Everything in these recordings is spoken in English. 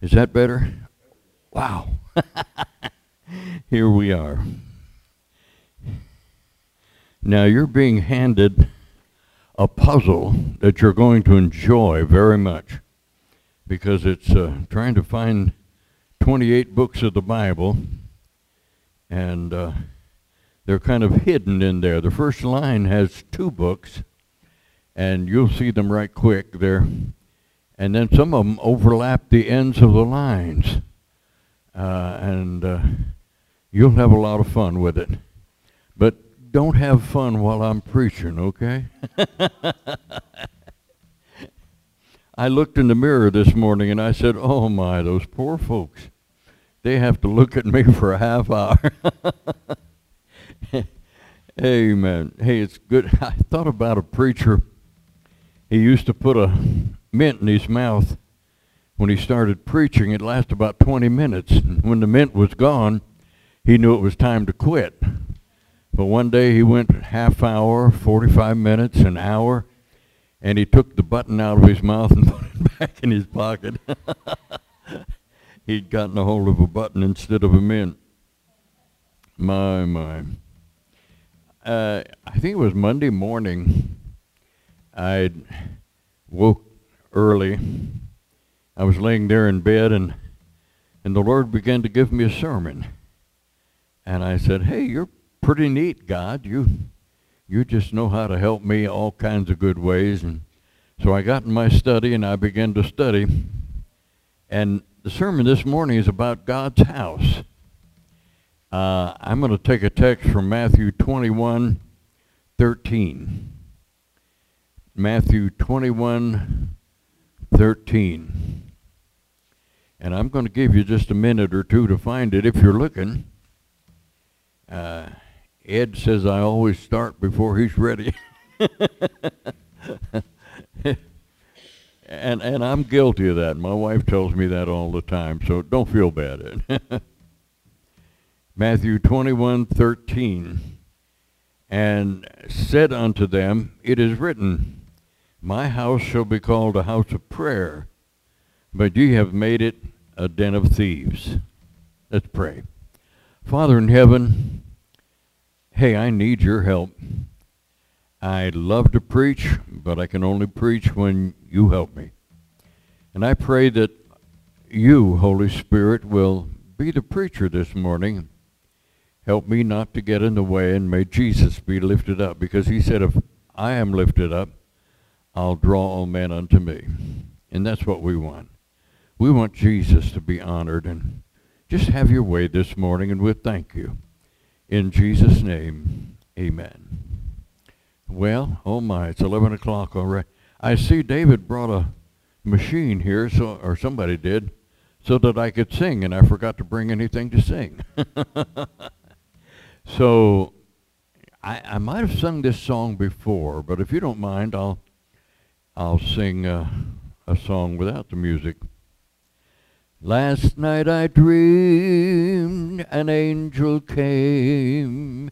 Is that better? Wow. Here we are. Now you're being handed a puzzle that you're going to enjoy very much because it's uh, trying to find 28 books of the Bible and uh, they're kind of hidden in there. The first line has two books and you'll see them right quick there. And then some of them overlap the ends of the lines. Uh, and uh, you'll have a lot of fun with it. But don't have fun while I'm preaching, okay? I looked in the mirror this morning and I said, oh my, those poor folks. They have to look at me for a half hour. Amen. Hey, it's good. I thought about a preacher. He used to put a mint in his mouth when he started preaching. It lasted about 20 minutes. And when the mint was gone, he knew it was time to quit. But one day he went half hour, 45 minutes, an hour, and he took the button out of his mouth and put it back in his pocket. He'd gotten a hold of a button instead of a mint. My, my. Uh, I think it was Monday morning. I woke early. I was laying there in bed, and and the Lord began to give me a sermon. And I said, "Hey, you're pretty neat, God. You, you just know how to help me all kinds of good ways. And so I got in my study and I began to study. And the sermon this morning is about God's house. Uh, I'm going to take a text from Matthew 21, 13. Matthew 21, 13. And I'm going to give you just a minute or two to find it if you're looking. Uh, Ed says I always start before he's ready. and and I'm guilty of that. My wife tells me that all the time, so don't feel bad. Matthew 21:13 and said unto them, It is written, My house shall be called a house of prayer, but ye have made it a den of thieves. Let's pray. Father in heaven, hey, I need your help. I love to preach, but I can only preach when you help me. And I pray that you, Holy Spirit, will be the preacher this morning. Help me not to get in the way, and may Jesus be lifted up, because he said, if I am lifted up, I'll draw all men unto me. And that's what we want. We want Jesus to be honored, and just have your way this morning, and we'll thank you. In Jesus' name, amen. Well, oh my, it's 11 o'clock already. I see David brought a machine here, so or somebody did, so that I could sing, and I forgot to bring anything to sing. so I, I might have sung this song before, but if you don't mind, I'll I'll sing uh, a song without the music. Last night I dreamed an angel came.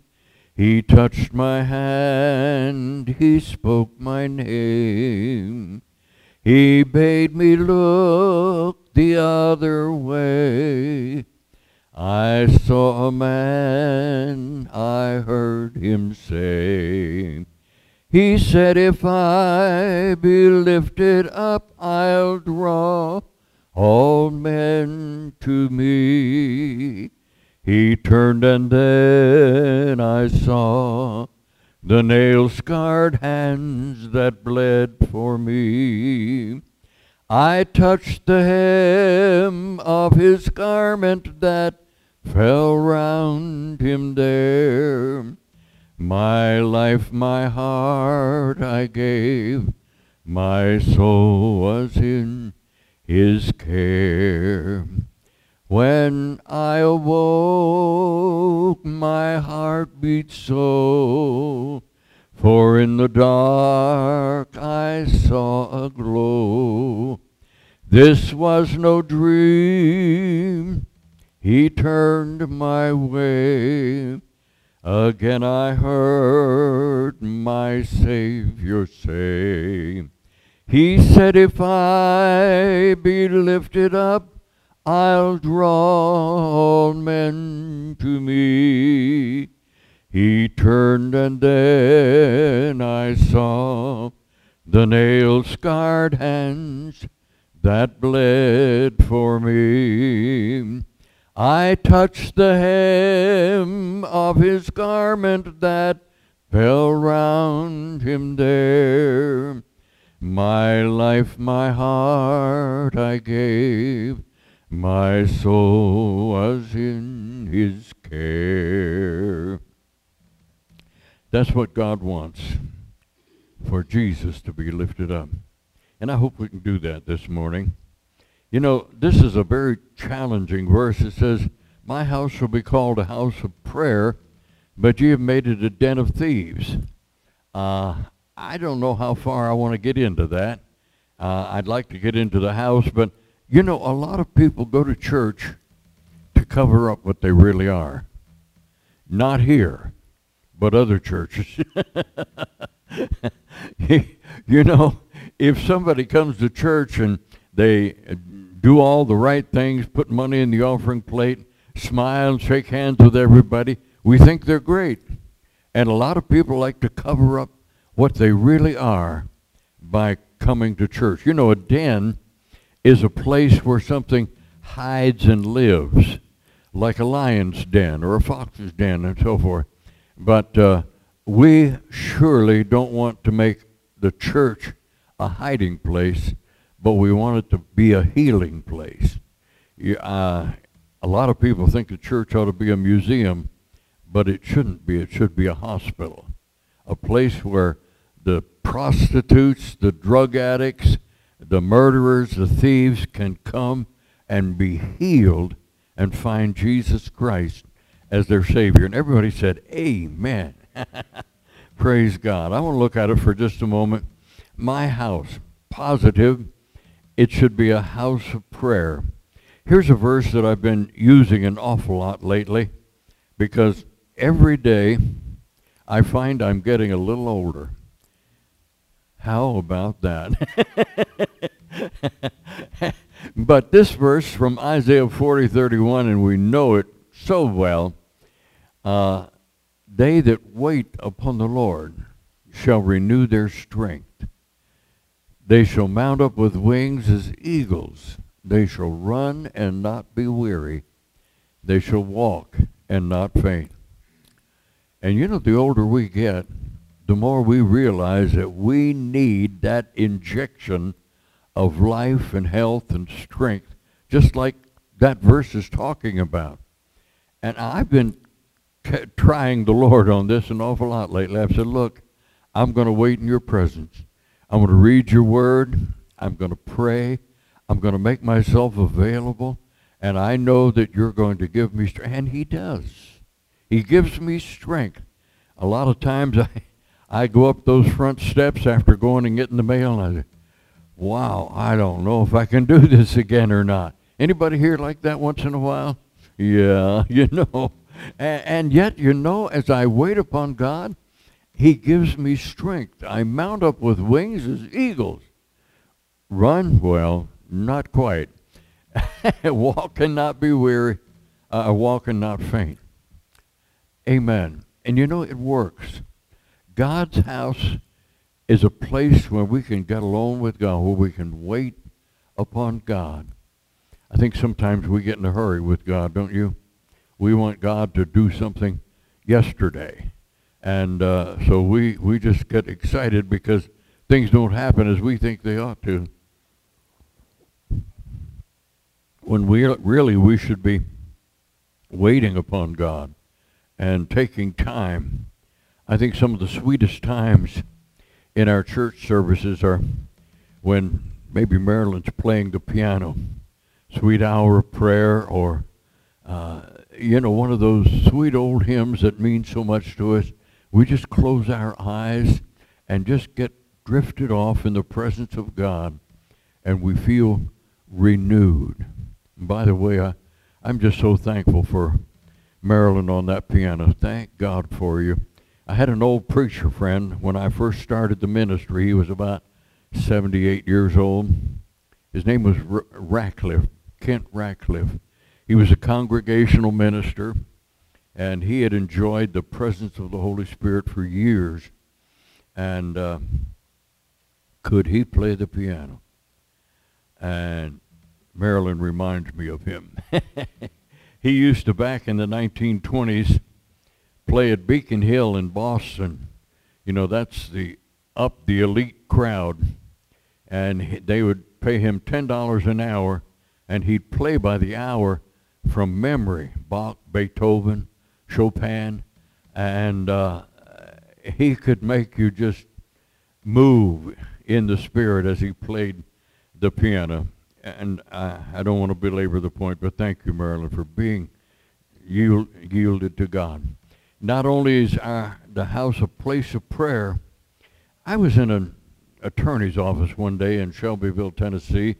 He touched my hand, he spoke my name. He bade me look the other way. I saw a man, I heard him say, He said, If I be lifted up, I'll draw all men to me. He turned and then I saw the nail-scarred hands that bled for me. I touched the hem of his garment that fell round him there. My life, my heart I gave, my soul was in his care. When I awoke, my heart beat so, for in the dark I saw a glow. This was no dream, he turned my way. Again I heard my Savior say, he said, If I be lifted up, I'll draw all men to me. He turned and then I saw the nail-scarred hands that bled for me. I touched the hem of his garment that fell round him there. My life, my heart I gave, my soul was in his care. That's what God wants, for Jesus to be lifted up. And I hope we can do that this morning. You know, this is a very challenging verse. It says, My house shall be called a house of prayer, but you have made it a den of thieves. Uh, I don't know how far I want to get into that. Uh, I'd like to get into the house, but you know, a lot of people go to church to cover up what they really are. Not here, but other churches. you know, if somebody comes to church and they do all the right things, put money in the offering plate, smile, shake hands with everybody, we think they're great. And a lot of people like to cover up what they really are by coming to church. You know, a den is a place where something hides and lives, like a lion's den or a fox's den and so forth. But uh, we surely don't want to make the church a hiding place but we want it to be a healing place. You, uh, a lot of people think the church ought to be a museum, but it shouldn't be. It should be a hospital, a place where the prostitutes, the drug addicts, the murderers, the thieves can come and be healed and find Jesus Christ as their Savior. And everybody said, Amen. Praise God. I want to look at it for just a moment. My house, positive it should be a house of prayer. Here's a verse that I've been using an awful lot lately because every day I find I'm getting a little older. How about that? but this verse from Isaiah 40, 31, and we know it so well, uh, they that wait upon the Lord shall renew their strength. They shall mount up with wings as eagles. They shall run and not be weary. They shall walk and not faint. And you know, the older we get, the more we realize that we need that injection of life and health and strength, just like that verse is talking about. And I've been trying the Lord on this an awful lot lately. I've said, look, I'm going to wait in your presence. I'm going to read your word. I'm going to pray. I'm going to make myself available. And I know that you're going to give me strength. And he does. He gives me strength. A lot of times I, I go up those front steps after going and getting the mail and I say, wow, I don't know if I can do this again or not. Anybody here like that once in a while? Yeah, you know. And, and yet, you know, as I wait upon God, he gives me strength. I mount up with wings as eagles. Run, well, not quite. walk and not be weary. Uh, walk and not faint. Amen. And you know, it works. God's house is a place where we can get alone with God, where we can wait upon God. I think sometimes we get in a hurry with God, don't you? We want God to do something yesterday. And uh, so we, we just get excited because things don't happen as we think they ought to. When we really we should be waiting upon God and taking time. I think some of the sweetest times in our church services are when maybe Marilyn's playing the piano, sweet hour of prayer, or uh, you know one of those sweet old hymns that mean so much to us we just close our eyes and just get drifted off in the presence of God and we feel renewed. And by the way, I, I'm just so thankful for Marilyn on that piano. Thank God for you. I had an old preacher friend when I first started the ministry. He was about 78 years old. His name was R- Ratcliffe, Kent Ratcliffe. He was a congregational minister, and he had enjoyed the presence of the Holy Spirit for years. And uh, could he play the piano? And Marilyn reminds me of him. he used to, back in the 1920s, play at Beacon Hill in Boston. You know, that's the up the elite crowd. And they would pay him $10 an hour, and he'd play by the hour from memory Bach, Beethoven, Chopin, and uh, he could make you just move in the spirit as he played the piano. And I, I don't want to belabor the point, but thank you, Marilyn, for being yield, yielded to God. Not only is our, the house a place of prayer, I was in an attorney's office one day in Shelbyville, Tennessee,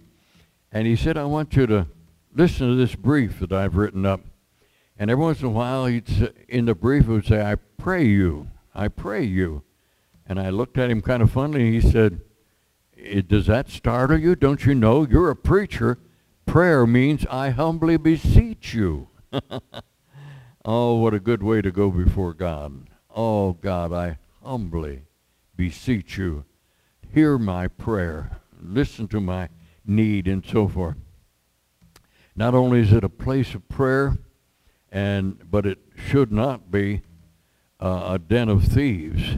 and he said, I want you to listen to this brief that I've written up. And every once in a while, he'd say, in the brief, he would say, I pray you, I pray you. And I looked at him kind of funny, and he said, eh, does that startle you? Don't you know you're a preacher? Prayer means I humbly beseech you. oh, what a good way to go before God. Oh, God, I humbly beseech you. Hear my prayer. Listen to my need and so forth. Not only is it a place of prayer, and but it should not be uh, a den of thieves.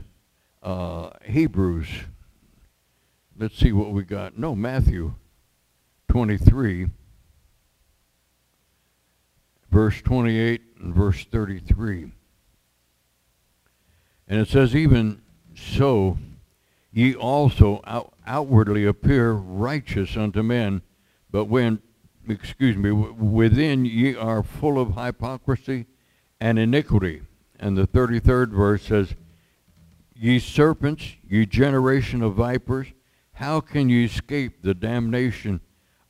Uh, Hebrews let's see what we got. No, Matthew 23, verse 28 and verse 33. And it says, Even so, ye also out outwardly appear righteous unto men, but when, excuse me, within ye are full of hypocrisy and iniquity. And the 33rd verse says, Ye serpents, ye generation of vipers, how can you escape the damnation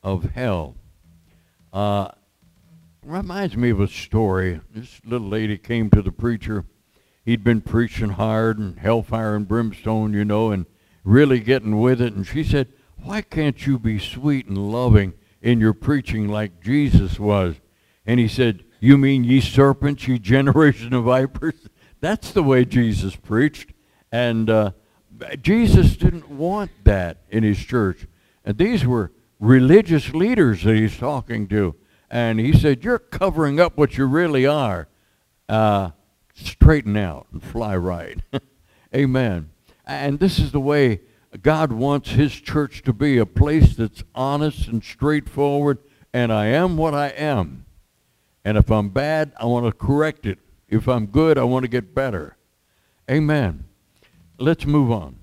of hell? Uh, reminds me of a story. This little lady came to the preacher. He'd been preaching hard and hellfire and brimstone, you know, and really getting with it. And she said, why can't you be sweet and loving in your preaching like Jesus was? And he said, you mean ye serpents, ye generation of vipers? That's the way Jesus preached. And uh, Jesus didn't want that in his church. And these were religious leaders that he's talking to. And he said, you're covering up what you really are. Uh, straighten out and fly right. Amen. And this is the way God wants his church to be, a place that's honest and straightforward, and I am what I am. And if I'm bad, I want to correct it. If I'm good, I want to get better. Amen let's move on.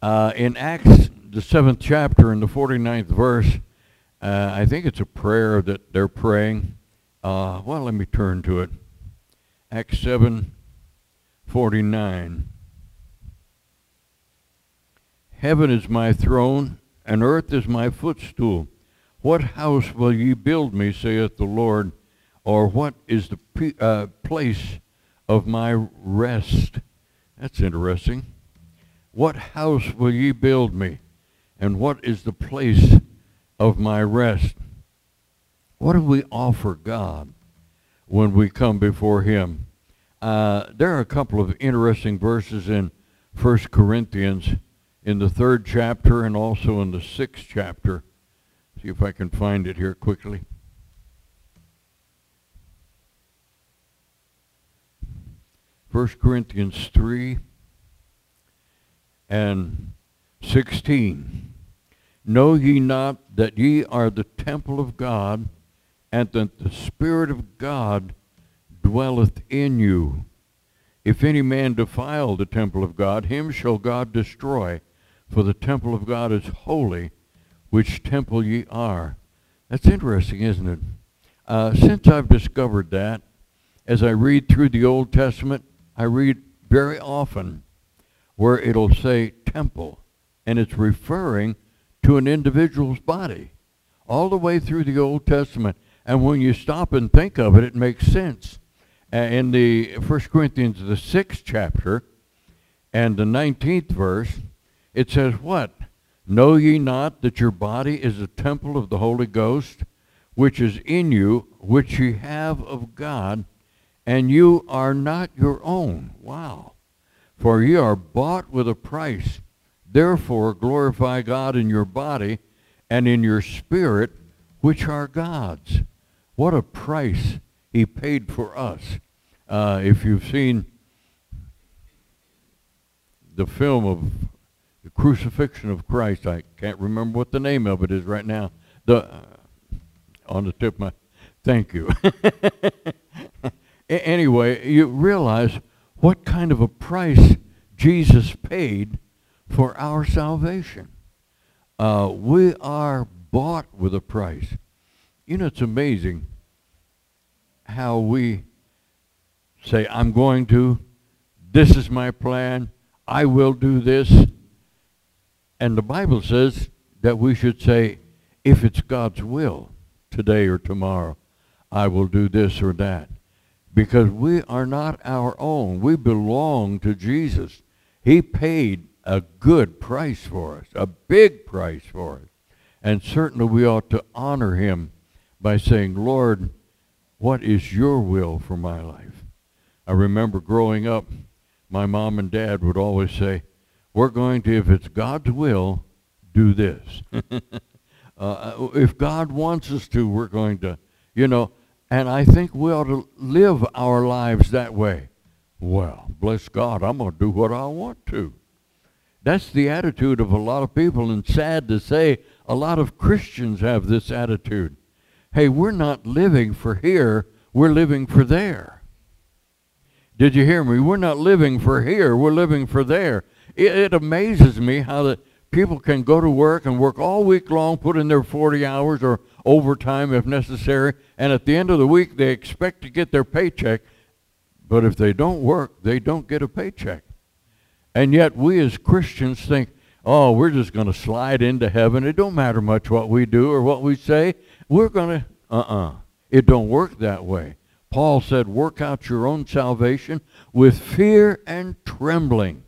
Uh, in Acts, the seventh chapter, in the 49th verse, uh, I think it's a prayer that they're praying. Uh, well, let me turn to it. Acts 7, 49. Heaven is my throne, and earth is my footstool. What house will ye build me, saith the Lord, or what is the uh, place of my rest? That's interesting. What house will ye build me? And what is the place of my rest? What do we offer God when we come before him? Uh, there are a couple of interesting verses in 1 Corinthians in the third chapter and also in the sixth chapter. See if I can find it here quickly. 1 Corinthians 3 and 16. Know ye not that ye are the temple of God, and that the Spirit of God dwelleth in you? If any man defile the temple of God, him shall God destroy, for the temple of God is holy, which temple ye are. That's interesting, isn't it? Uh, since I've discovered that, as I read through the Old Testament, I read very often where it'll say temple, and it's referring to an individual's body all the way through the Old Testament. And when you stop and think of it, it makes sense. Uh, in the 1 Corinthians, the 6th chapter, and the 19th verse, it says what? Know ye not that your body is a temple of the Holy Ghost, which is in you, which ye have of God, and you are not your own? Wow. For ye are bought with a price. Therefore glorify God in your body and in your spirit, which are God's. What a price he paid for us. Uh, if you've seen the film of crucifixion of Christ, I can't remember what the name of it is right now. The uh, on the tip of my, thank you. anyway, you realize what kind of a price Jesus paid for our salvation. Uh, we are bought with a price. You know, it's amazing how we say, I'm going to, this is my plan, I will do this. And the Bible says that we should say, if it's God's will, today or tomorrow, I will do this or that. Because we are not our own. We belong to Jesus. He paid a good price for us, a big price for us. And certainly we ought to honor him by saying, Lord, what is your will for my life? I remember growing up, my mom and dad would always say, we're going to, if it's God's will, do this. uh, if God wants us to, we're going to, you know, and I think we ought to live our lives that way. Well, bless God, I'm going to do what I want to. That's the attitude of a lot of people, and sad to say, a lot of Christians have this attitude. Hey, we're not living for here, we're living for there. Did you hear me? We're not living for here, we're living for there. It, it amazes me how that people can go to work and work all week long, put in their 40 hours or overtime if necessary, and at the end of the week they expect to get their paycheck, but if they don't work, they don't get a paycheck. And yet we as Christians think, oh, we're just going to slide into heaven. It don't matter much what we do or what we say. We're going to, uh-uh. It don't work that way. Paul said, work out your own salvation with fear and trembling.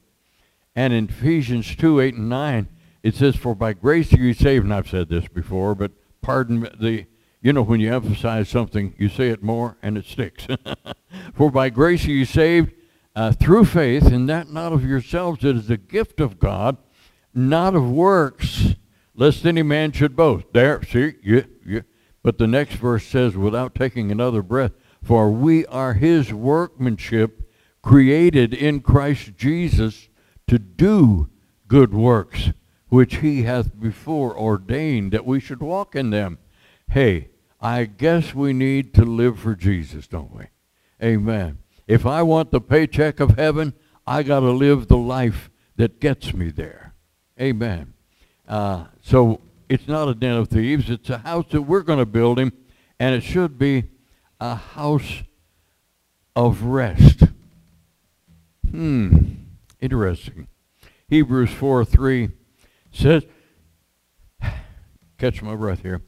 And in Ephesians 2, 8 and 9, it says, for by grace are you saved. And I've said this before, but pardon the, you know, when you emphasize something, you say it more and it sticks. for by grace are you saved uh, through faith, and that not of yourselves, it is a gift of God, not of works, lest any man should boast. There, see, yeah, yeah. But the next verse says, without taking another breath, for we are his workmanship, created in Christ Jesus to do good works, which he hath before ordained that we should walk in them. Hey, I guess we need to live for Jesus, don't we? Amen. If I want the paycheck of heaven, I got to live the life that gets me there. Amen. Uh, so it's not a den of thieves. It's a house that we're going to build him, and it should be a house of rest. Hmm. Interesting. Hebrews 4 3 says, catch my breath here.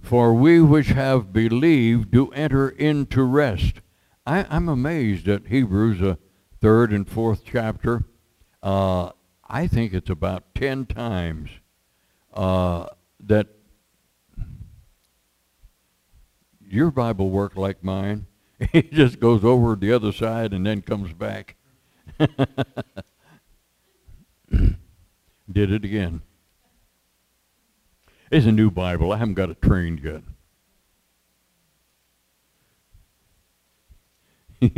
For we which have believed do enter into rest. I, am amazed at Hebrews, a third and fourth chapter. Uh, I think it's about ten times uh, that your Bible worked like mine. It just goes over the other side and then comes back. Did it again. It's a new Bible. I haven't got it trained yet.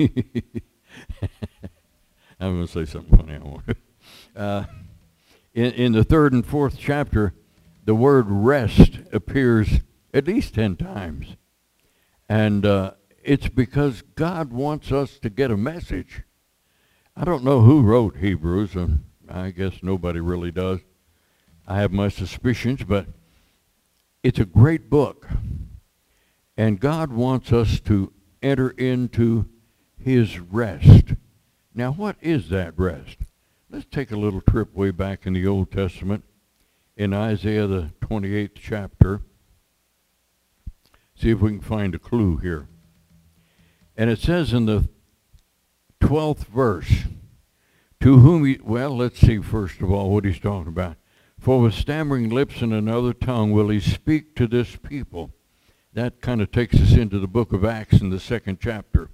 I'm going to say something funny. I want. Uh, in, in the third and fourth chapter, the word rest appears at least ten times. And uh, it's because God wants us to get a message. I don't know who wrote Hebrews, and I guess nobody really does. I have my suspicions, but it's a great book. And God wants us to enter into his rest. Now, what is that rest? Let's take a little trip way back in the Old Testament in Isaiah, the 28th chapter. See if we can find a clue here. And it says in the 12th verse, to whom he, well, let's see first of all what he's talking about. For with stammering lips and another tongue will he speak to this people. That kind of takes us into the book of Acts in the second chapter.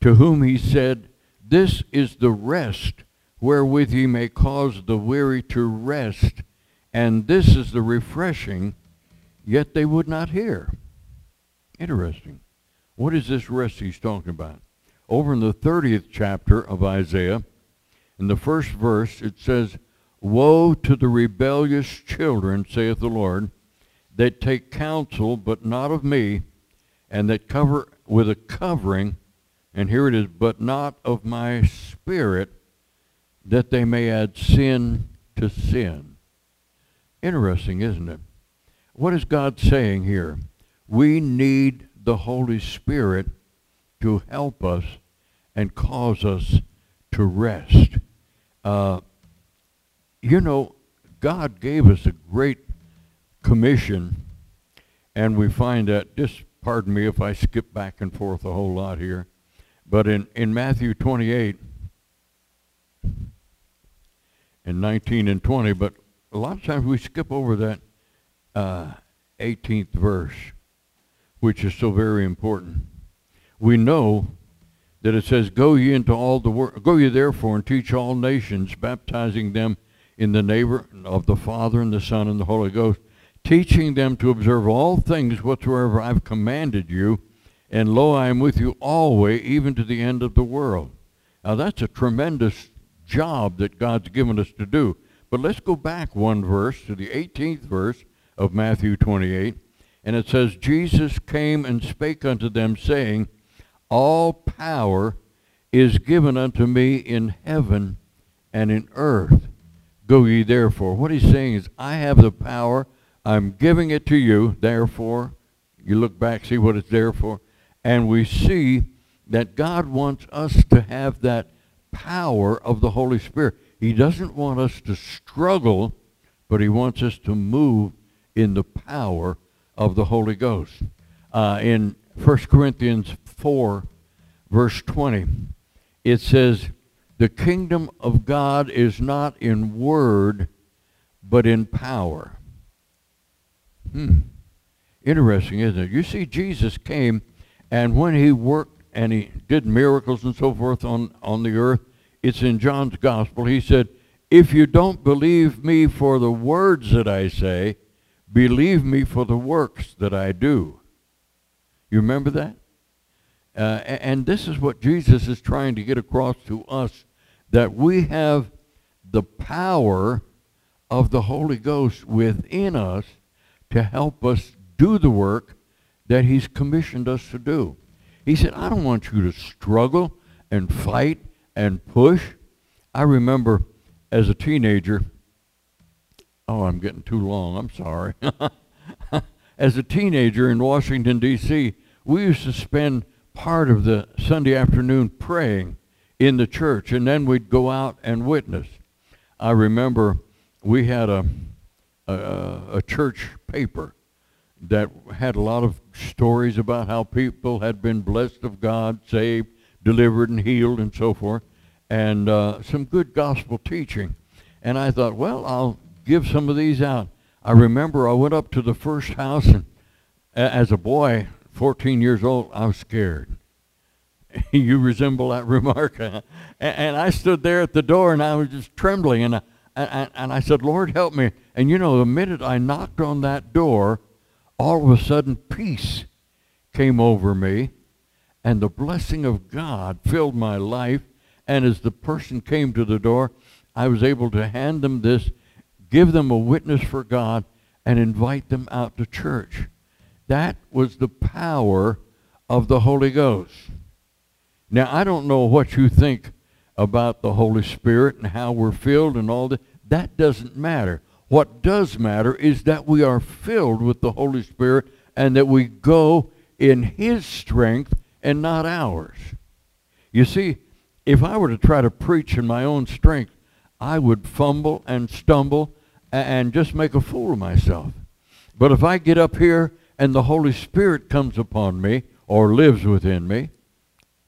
To whom he said, This is the rest wherewith ye may cause the weary to rest, and this is the refreshing, yet they would not hear. Interesting. What is this rest he's talking about? Over in the 30th chapter of Isaiah, in the first verse, it says, Woe to the rebellious children, saith the Lord, that take counsel, but not of me, and that cover with a covering, and here it is, but not of my spirit, that they may add sin to sin. Interesting, isn't it? What is God saying here? We need the Holy Spirit to help us and cause us to rest. Uh, you know, God gave us a great commission, and we find that, just pardon me if I skip back and forth a whole lot here, but in, in Matthew 28 and 19 and 20, but a lot of times we skip over that uh, 18th verse, which is so very important. We know that it says, Go ye into all the world, go ye therefore and teach all nations, baptizing them in the name of the Father and the Son and the Holy Ghost, teaching them to observe all things whatsoever I've commanded you, and lo, I am with you always, even to the end of the world. Now that's a tremendous job that God's given us to do. But let's go back one verse to the 18th verse of Matthew 28, and it says, Jesus came and spake unto them, saying, All power is given unto me in heaven and in earth. Go ye therefore. What he's saying is, I have the power. I'm giving it to you. Therefore, you look back, see what it's there for. And we see that God wants us to have that power of the Holy Spirit. He doesn't want us to struggle, but he wants us to move in the power of the Holy Ghost. Uh, in 1 Corinthians 4, verse 20, it says, the kingdom of God is not in word, but in power. Hmm. Interesting, isn't it? You see, Jesus came, and when he worked and he did miracles and so forth on, on the earth, it's in John's gospel. He said, if you don't believe me for the words that I say, believe me for the works that I do. You remember that? Uh, and this is what Jesus is trying to get across to us, that we have the power of the Holy Ghost within us to help us do the work that he's commissioned us to do. He said, I don't want you to struggle and fight and push. I remember as a teenager, oh, I'm getting too long, I'm sorry. as a teenager in Washington, D.C., we used to spend part of the Sunday afternoon praying in the church, and then we'd go out and witness. I remember we had a, a, a church paper that had a lot of stories about how people had been blessed of God, saved, delivered, and healed, and so forth, and uh, some good gospel teaching. And I thought, well, I'll give some of these out. I remember I went up to the first house, and as a boy, 14 years old, I was scared. you resemble that remark. and, and, I stood there at the door and I was just trembling. And I, and, and I said, Lord, help me. And you know, the minute I knocked on that door, all of a sudden peace came over me. And the blessing of God filled my life. And as the person came to the door, I was able to hand them this, give them a witness for God, and invite them out to church. That was the power of the Holy Ghost. Now, I don't know what you think about the Holy Spirit and how we're filled and all that. That doesn't matter. What does matter is that we are filled with the Holy Spirit and that we go in His strength and not ours. You see, if I were to try to preach in my own strength, I would fumble and stumble and just make a fool of myself. But if I get up here and the Holy Spirit comes upon me or lives within me,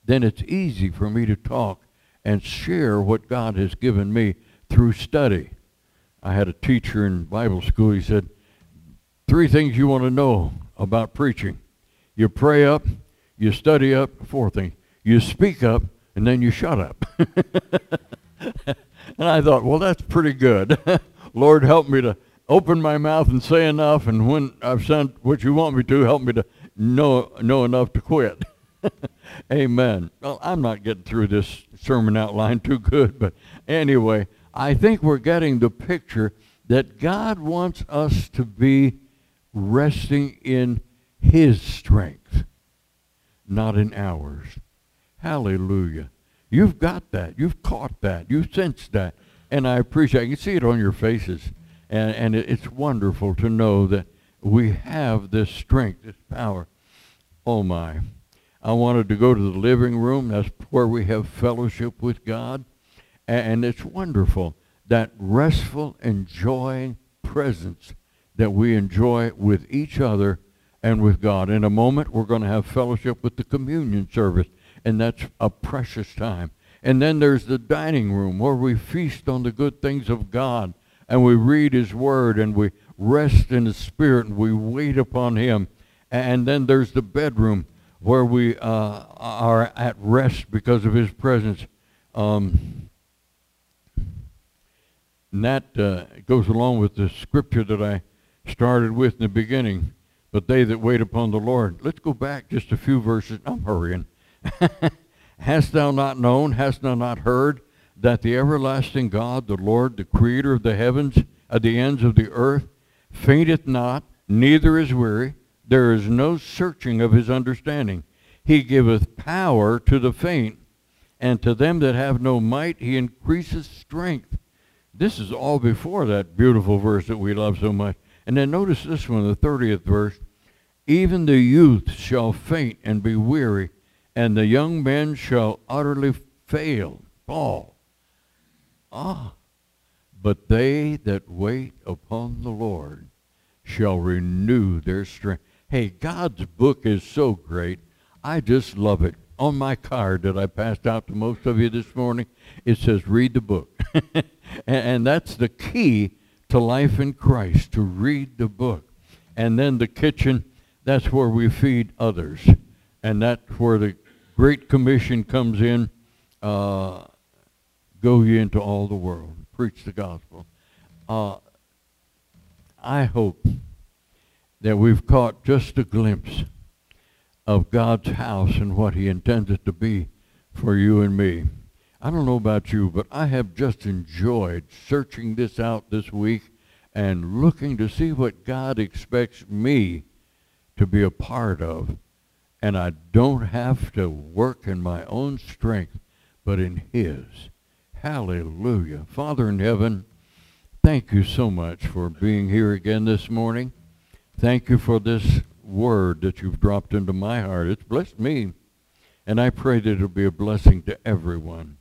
then it's easy for me to talk and share what God has given me through study. I had a teacher in Bible school. He said, three things you want to know about preaching. You pray up, you study up, four things. You speak up, and then you shut up. and I thought, well, that's pretty good. Lord, help me to open my mouth and say enough, and when I've said what you want me to, help me to know, know enough to quit. Amen. Well, I'm not getting through this sermon outline too good, but anyway, I think we're getting the picture that God wants us to be resting in his strength, not in ours. Hallelujah. You've got that. You've caught that. You've sensed that. And I appreciate it. You can see it on your faces. And, and it's wonderful to know that we have this strength, this power. Oh, my. I wanted to go to the living room. That's where we have fellowship with God. And it's wonderful, that restful, enjoying presence that we enjoy with each other and with God. In a moment, we're going to have fellowship with the communion service, and that's a precious time. And then there's the dining room where we feast on the good things of God, and we read his word, and we rest in the Spirit, and we wait upon him. And then there's the bedroom where we uh, are at rest because of his presence. Um, and that uh, goes along with the scripture that I started with in the beginning. But they that wait upon the Lord. Let's go back just a few verses. I'm hurrying. hast thou not known, hast thou not heard, that the everlasting God, the Lord, the creator of the heavens, at the ends of the earth, fainteth not, neither is weary. There is no searching of his understanding. He giveth power to the faint, and to them that have no might he increaseth strength. This is all before that beautiful verse that we love so much. And then notice this one, the 30th verse. Even the youth shall faint and be weary, and the young men shall utterly fail, fall. Ah, but they that wait upon the Lord shall renew their strength. Hey, God's book is so great. I just love it. On my card that I passed out to most of you this morning, it says, read the book. and, and that's the key to life in Christ, to read the book. And then the kitchen, that's where we feed others. And that's where the Great Commission comes in. Uh, go ye into all the world, preach the gospel. Uh, I hope that we've caught just a glimpse of God's house and what he intends it to be for you and me. I don't know about you, but I have just enjoyed searching this out this week and looking to see what God expects me to be a part of. And I don't have to work in my own strength, but in his. Hallelujah. Father in heaven, thank you so much for being here again this morning. Thank you for this word that you've dropped into my heart. It's blessed me. And I pray that it'll be a blessing to everyone.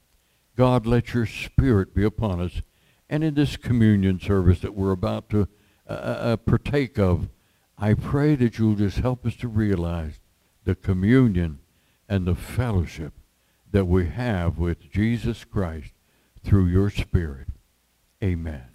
God, let your spirit be upon us. And in this communion service that we're about to uh, uh, uh, partake of, I pray that you'll just help us to realize the communion and the fellowship that we have with Jesus Christ through your Spirit. Amen.